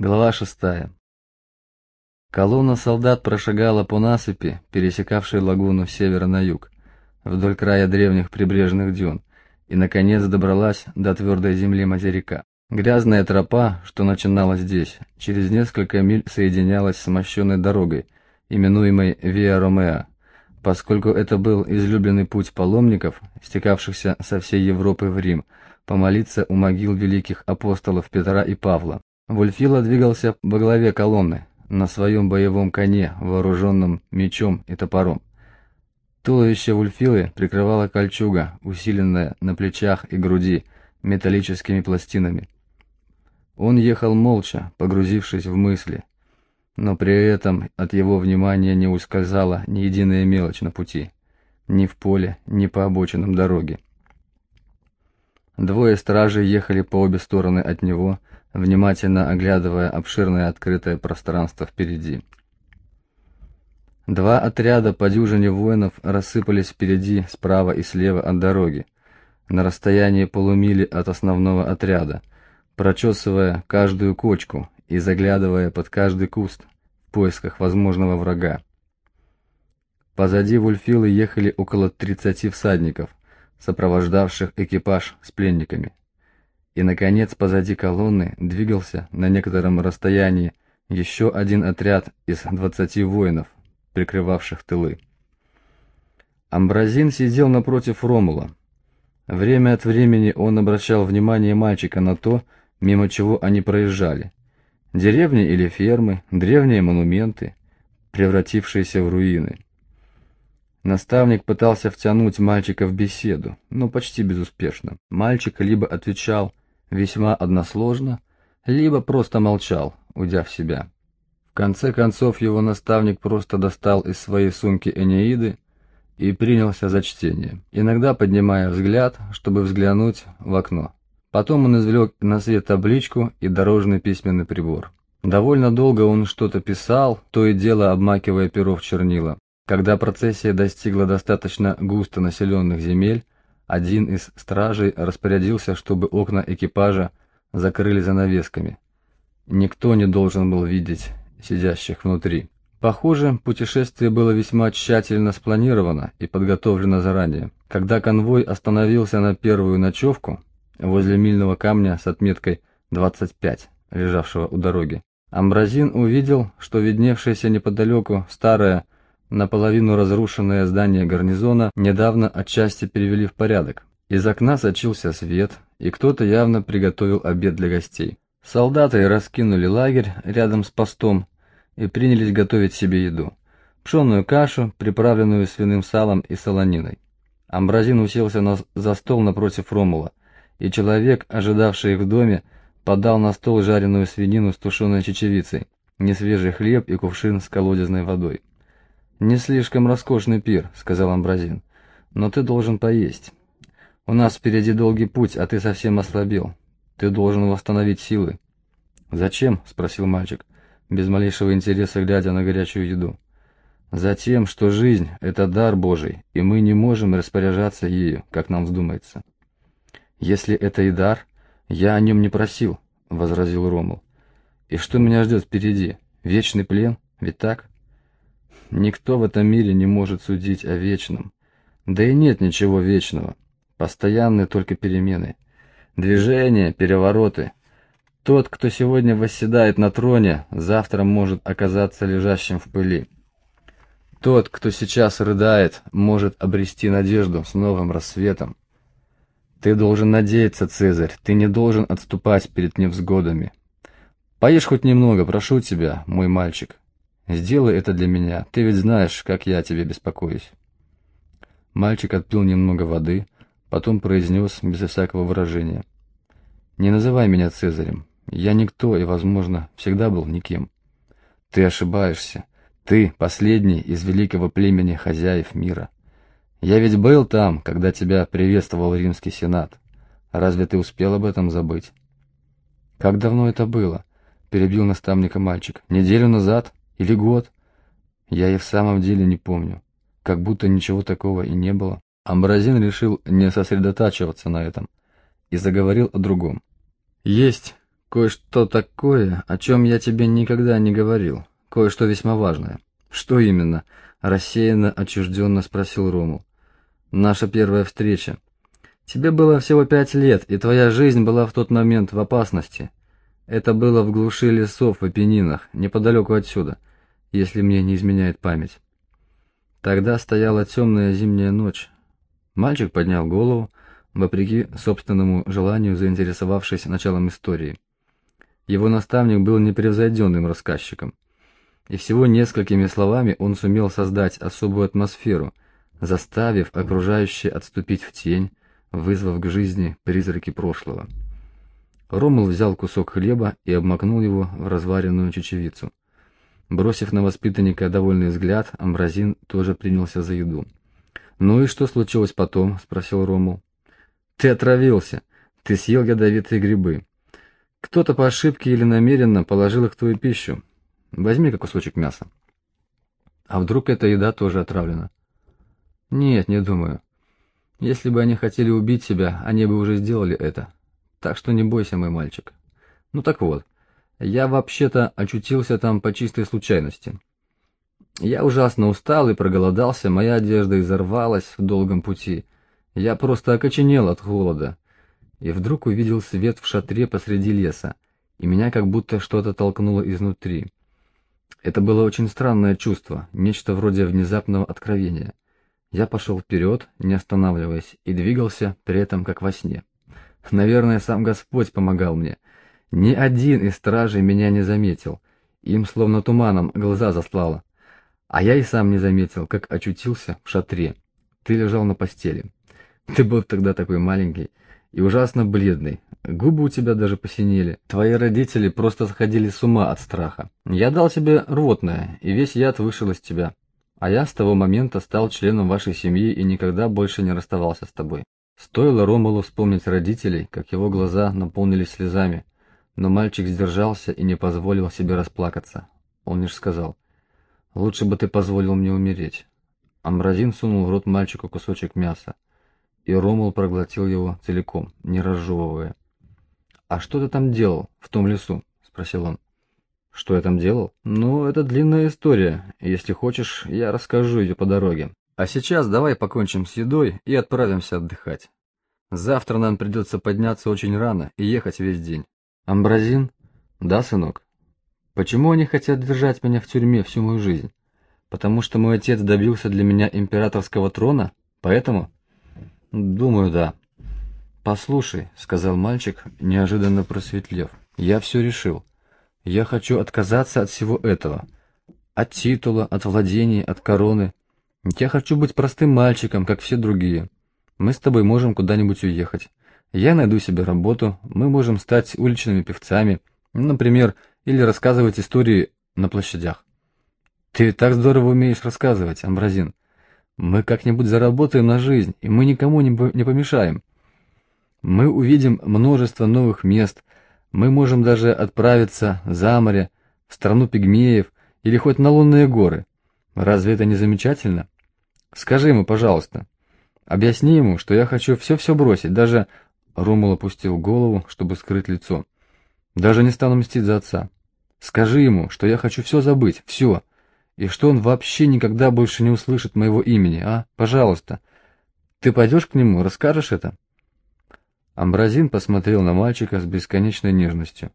Глава шестая. Колонна солдат прошагала по насыпи, пересекавшей лагуну с севера на юг, вдоль края древних прибрежных дюн, и, наконец, добралась до твердой земли материка. Грязная тропа, что начиналась здесь, через несколько миль соединялась с мощенной дорогой, именуемой Виа Ромеа, поскольку это был излюбленный путь паломников, стекавшихся со всей Европы в Рим, помолиться у могил великих апостолов Петра и Павла. Вульфила двигался во главе колонны, на своем боевом коне, вооруженном мечом и топором. Туловище Вульфилы прикрывала кольчуга, усиленная на плечах и груди металлическими пластинами. Он ехал молча, погрузившись в мысли, но при этом от его внимания не ускользала ни единая мелочь на пути, ни в поле, ни по обочинам дороги. Двое стражей ехали по обе стороны от него, внимательно оглядывая обширное открытое пространство впереди. Два отряда по дюжине воинов рассыпались впереди, справа и слева от дороги, на расстоянии полумили от основного отряда, прочесывая каждую кочку и заглядывая под каждый куст в поисках возможного врага. Позади Вульфилы ехали около 30 всадников, сопровождавших экипаж с пленниками. И, наконец, позади колонны двигался на некотором расстоянии еще один отряд из 20 воинов, прикрывавших тылы. Амбразин сидел напротив Ромула. Время от времени он обращал внимание мальчика на то, мимо чего они проезжали. Деревни или фермы, древние монументы, превратившиеся в руины. Наставник пытался втянуть мальчика в беседу, но почти безуспешно. Мальчик либо отвечал весьма односложно, либо просто молчал, уйдя в себя. В конце концов его наставник просто достал из своей сумки Энеиды и принялся за чтение, иногда поднимая взгляд, чтобы взглянуть в окно. Потом он извлек на свет табличку и дорожный письменный прибор. Довольно долго он что-то писал, то и дело обмакивая перо в чернила. Когда процессия достигла достаточно густо населенных земель, один из стражей распорядился, чтобы окна экипажа закрыли занавесками. Никто не должен был видеть сидящих внутри. Похоже, путешествие было весьма тщательно спланировано и подготовлено заранее. Когда конвой остановился на первую ночевку, возле мильного камня с отметкой 25, лежавшего у дороги, Амбразин увидел, что видневшееся неподалеку старое Наполовину разрушенное здание гарнизона недавно отчасти перевели в порядок. Из окна сочился свет, и кто-то явно приготовил обед для гостей. Солдаты раскинули лагерь рядом с постом и принялись готовить себе еду. Пшенную кашу, приправленную свиным салом и солониной. Амбразин уселся на, за стол напротив Ромула, и человек, ожидавший их в доме, подал на стол жареную свинину с тушеной чечевицей, несвежий хлеб и кувшин с колодезной водой. «Не слишком роскошный пир», — сказал Амбразин, — «но ты должен поесть. У нас впереди долгий путь, а ты совсем ослабел. Ты должен восстановить силы». «Зачем?» — спросил мальчик, без малейшего интереса глядя на горячую еду. «Затем, что жизнь — это дар Божий, и мы не можем распоряжаться ею, как нам вздумается». «Если это и дар, я о нем не просил», — возразил Ромул. «И что меня ждет впереди? Вечный плен? Ведь так?» Никто в этом мире не может судить о вечном. Да и нет ничего вечного. Постоянные только перемены. Движения, перевороты. Тот, кто сегодня восседает на троне, завтра может оказаться лежащим в пыли. Тот, кто сейчас рыдает, может обрести надежду с новым рассветом. Ты должен надеяться, Цезарь, ты не должен отступать перед невзгодами. Поешь хоть немного, прошу тебя, мой мальчик. Сделай это для меня, ты ведь знаешь, как я о тебе беспокоюсь. Мальчик отпил немного воды, потом произнес безо всякого выражения. Не называй меня Цезарем. Я никто и, возможно, всегда был никем. Ты ошибаешься. Ты последний из великого племени хозяев мира. Я ведь был там, когда тебя приветствовал римский сенат. Разве ты успел об этом забыть? Как давно это было? Перебил наставника мальчик. Неделю назад? Или год? Я и в самом деле не помню. Как будто ничего такого и не было. Амбразин решил не сосредотачиваться на этом и заговорил о другом. Есть кое-что такое, о чем я тебе никогда не говорил, кое-что весьма важное». «Что именно?» — рассеянно, отчужденно спросил Ромул. «Наша первая встреча. Тебе было всего пять лет, и твоя жизнь была в тот момент в опасности. Это было в глуши лесов в Апеннинах, неподалеку отсюда, если мне не изменяет память. Тогда стояла темная зимняя ночь. Мальчик поднял голову, вопреки собственному желанию заинтересовавшись началом истории. Его наставник был непревзойденным рассказчиком, и всего несколькими словами он сумел создать особую атмосферу, заставив окружающие отступить в тень, вызвав к жизни призраки прошлого. Ромул взял кусок хлеба и обмакнул его в разваренную чечевицу. Бросив на воспитанника довольный взгляд, Амбразин тоже принялся за еду. «Ну и что случилось потом?» — спросил Ромул. «Ты отравился. Ты съел ядовитые грибы. Кто-то по ошибке или намеренно положил их в твою пищу. Возьми-ка кусочек мяса». «А вдруг эта еда тоже отравлена?» «Нет, не думаю. Если бы они хотели убить себя, они бы уже сделали это. Так что не бойся, мой мальчик. Ну так вот, я вообще-то очутился там по чистой случайности. Я ужасно устал и проголодался, моя одежда изорвалась в долгом пути. Я просто окоченел от холода. И вдруг увидел свет в шатре посреди леса, и меня как будто что-то толкнуло изнутри. Это было очень странное чувство, нечто вроде внезапного откровения. Я пошел вперед, не останавливаясь, и двигался при этом как во сне. Наверное, сам Господь помогал мне. Ни один из стражей меня не заметил. Им словно туманом глаза заслало. А я и сам не заметил, как очутился в шатре. Ты лежал на постели. Ты был тогда такой маленький и ужасно бледный. Губы у тебя даже посинели. Твои родители просто сходили с ума от страха. Я дал тебе рвотное, и весь яд вышел из тебя. А я с того момента стал членом вашей семьи и никогда больше не расставался с тобой. Стоило Ромулу вспомнить родителей, как его глаза наполнились слезами, но мальчик сдержался и не позволил себе расплакаться. Он лишь сказал, «Лучше бы ты позволил мне умереть». Амбразин сунул в рот мальчику кусочек мяса, и Ромул проглотил его целиком, не разжевывая. «А что ты там делал в том лесу?» — спросил он. Что я там делал? Ну, это длинная история. Если хочешь, я расскажу ее по дороге. А сейчас давай покончим с едой и отправимся отдыхать. Завтра нам придется подняться очень рано и ехать весь день. Амбразин? Да, сынок? Почему они хотят держать меня в тюрьме всю мою жизнь? Потому что мой отец добился для меня императорского трона? Поэтому? Думаю, да. Послушай, сказал мальчик, неожиданно просветлев. Я все решил. Я хочу отказаться от всего этого. От титула, от владений, от короны. Я хочу быть простым мальчиком, как все другие. Мы с тобой можем куда-нибудь уехать. Я найду себе работу, мы можем стать уличными певцами, например, или рассказывать истории на площадях. Ты так здорово умеешь рассказывать, Амбразин. Мы как-нибудь заработаем на жизнь, и мы никому не помешаем. Мы увидим множество новых мест, мы можем даже отправиться за море, в страну пигмеев или хоть на лунные горы. Разве это не замечательно? Скажи ему, пожалуйста. Объясни ему, что я хочу все-все бросить, даже... Ромул опустил голову, чтобы скрыть лицо. Даже не стану мстить за отца. Скажи ему, что я хочу все забыть, все, и что он вообще никогда больше не услышит моего имени, а? Пожалуйста. Ты пойдешь к нему, расскажешь это?» Амбразин посмотрел на мальчика с бесконечной нежностью.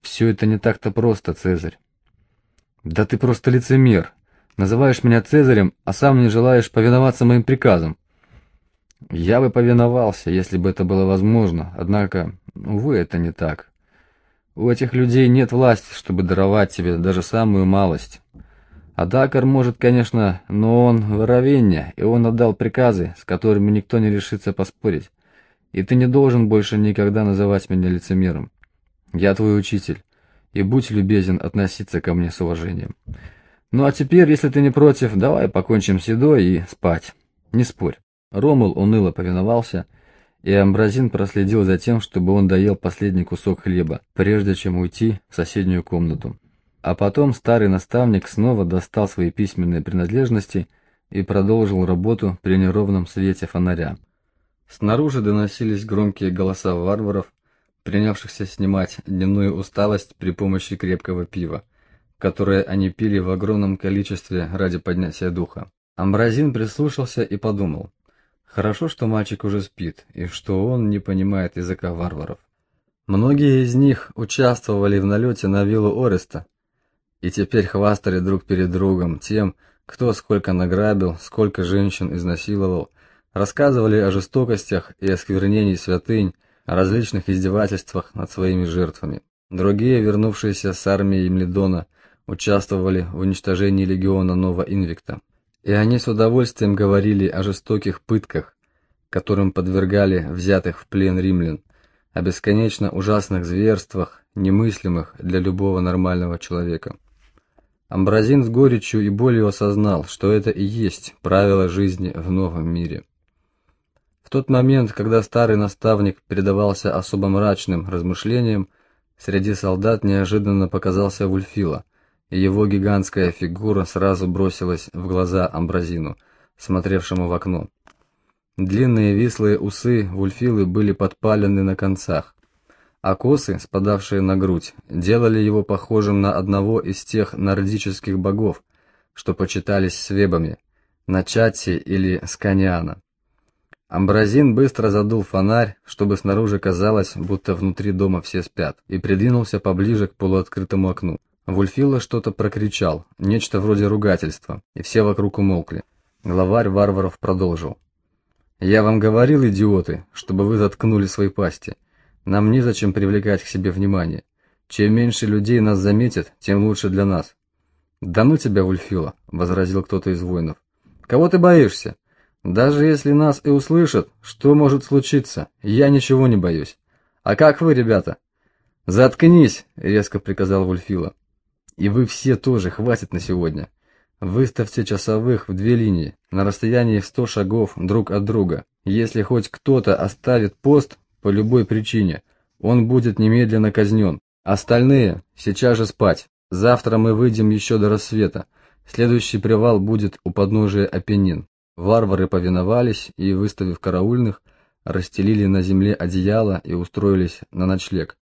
«Все это не так-то просто, Цезарь». «Да ты просто лицемер. Называешь меня Цезарем, а сам не желаешь повиноваться моим приказам». «Я бы повиновался, если бы это было возможно, однако, увы, это не так. У этих людей нет власти, чтобы даровать тебе даже самую малость. Адакар может, конечно, но он воровенья, и он отдал приказы, с которыми никто не решится поспорить. И ты не должен больше никогда называть меня лицемером. Я твой учитель, и будь любезен относиться ко мне с уважением. Ну а теперь, если ты не против, давай покончим с едой и спать. Не спорь. Ромул уныло повиновался, и Амбразин проследил за тем, чтобы он доел последний кусок хлеба, прежде чем уйти в соседнюю комнату. А потом старый наставник снова достал свои письменные принадлежности и продолжил работу при неровном свете фонаря. Снаружи доносились громкие голоса варваров, принявшихся снимать дневную усталость при помощи крепкого пива, которое они пили в огромном количестве ради поднятия духа. Амбразин прислушался и подумал, хорошо, что мальчик уже спит, и что он не понимает языка варваров. Многие из них участвовали в налете на виллу Ореста, и теперь хвастали друг перед другом тем, кто сколько награбил, сколько женщин изнасиловал, рассказывали о жестокостях и осквернении святынь, о различных издевательствах над своими жертвами. Другие, вернувшиеся с армии Емледона, участвовали в уничтожении легиона Нова Инвикта. И они с удовольствием говорили о жестоких пытках, которым подвергали взятых в плен римлян, о бесконечно ужасных зверствах, немыслимых для любого нормального человека. Амбразин с горечью и болью осознал, что это и есть правило жизни в новом мире. В тот момент, когда старый наставник передавался особо мрачным размышлениям, среди солдат неожиданно показался Вульфила, его гигантская фигура сразу бросилась в глаза Амбразину, смотревшему в окно. Длинные вислые усы Вульфилы были подпалены на концах, а косы, спадавшие на грудь, делали его похожим на одного из тех нордических богов, что почитались свебами, на Чатти или Сканиана. Амбразин быстро задул фонарь, чтобы снаружи казалось, будто внутри дома все спят, и придвинулся поближе к полуоткрытому окну. Вульфила что-то прокричал, нечто вроде ругательства, и все вокруг умолкли. Главарь варваров продолжил. «Я вам говорил, идиоты, чтобы вы заткнули свои пасти. Нам незачем привлекать к себе внимание. Чем меньше людей нас заметит, тем лучше для нас. Да ну тебя, Вульфила, возразил кто-то из воинов. Кого ты боишься? Даже если нас и услышат, что может случиться? Я ничего не боюсь. А как вы, ребята? Заткнись, резко приказал Вульфила. И вы все тоже, хватит на сегодня. Выставьте часовых в две линии, на расстоянии в сто шагов друг от друга. Если хоть кто-то оставит пост, по любой причине, он будет немедленно казнен. Остальные сейчас же спать. Завтра мы выйдем еще до рассвета. Следующий привал будет у подножия Апеннин. Варвары повиновались и, выставив караульных, расстелили на земле одеяло и устроились на ночлег.